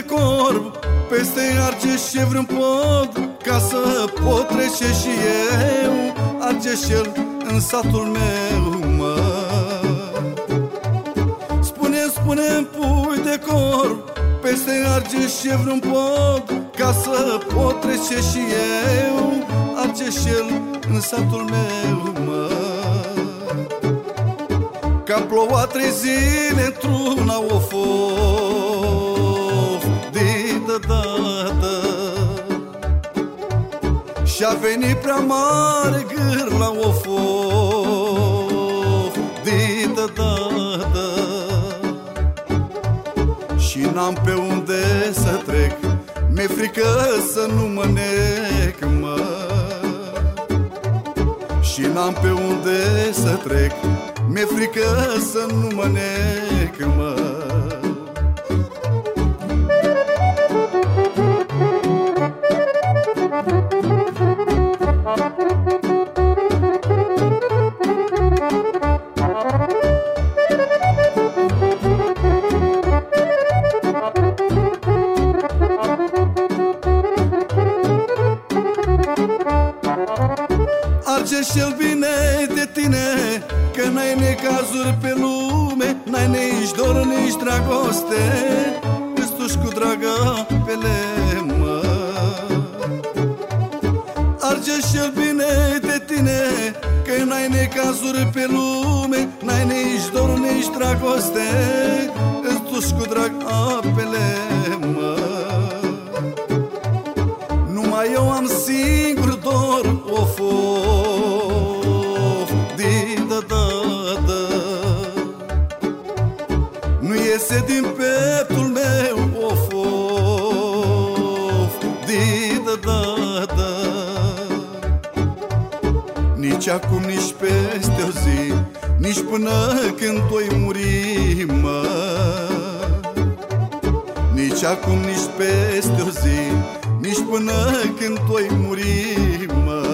de corb Peste argeș și vreun pod Ca să pot trece și eu Argeșel în satul meu mă. Spune, spune-mi pui de corb Peste argeș și vreun pod Ca să pot trece și eu Argeșel în satul meu mă. Că a plouat trei zile într-una o fost dată. Și-a venit prea mare gâr la o fof Dita dată Și n-am pe unde să trec Mi-e frică să nu mă nec, mă. Și n-am pe unde să trec Mi-e frică să nu mă nec, mă Argeșel bine de tine Că n-ai necazuri pe lume N-ai nici dor, nici dragoste. Îstuși cu dragă pe lemă Argeșel bine de tine Că n-ai necazuri pe lume N-ai nici dor, nici dragoste. Îstuși cu drag apele, mă. Numai eu am singur dor Of, of, di da da da Nu iese din peptul meu Of, of, di da da da Nici acum, nici peste o zi Nici până când voi muri, mă. Nici acum, nici peste o zi Nici până când voi muri, mă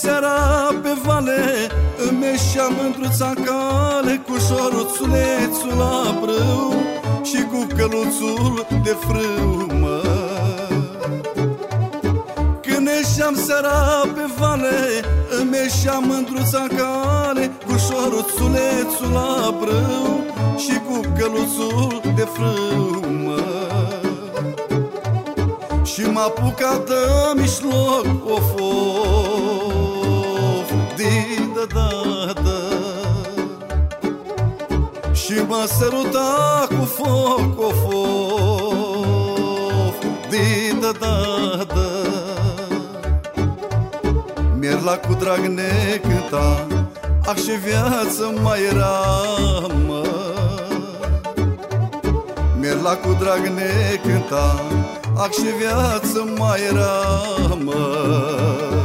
seara pe vale Îmi ieșeam mândruța în cale Cu șoruțulețul la brâu Și cu căluțul de frâu, mă. Când ieșeam seara pe vale Îmi ieșeam mândruța în cale Cu șoruțulețul la brâu Și cu căluțul de frâu, mă. Și m-a apucat de mișloc Of, of, di da da da Și mă săruta cu foc Of, of, di da da da Mierla cu drag ne cânta Ac și viață mai era, mă. Mierla cu drag ne cânta Ac și viață mai era, mă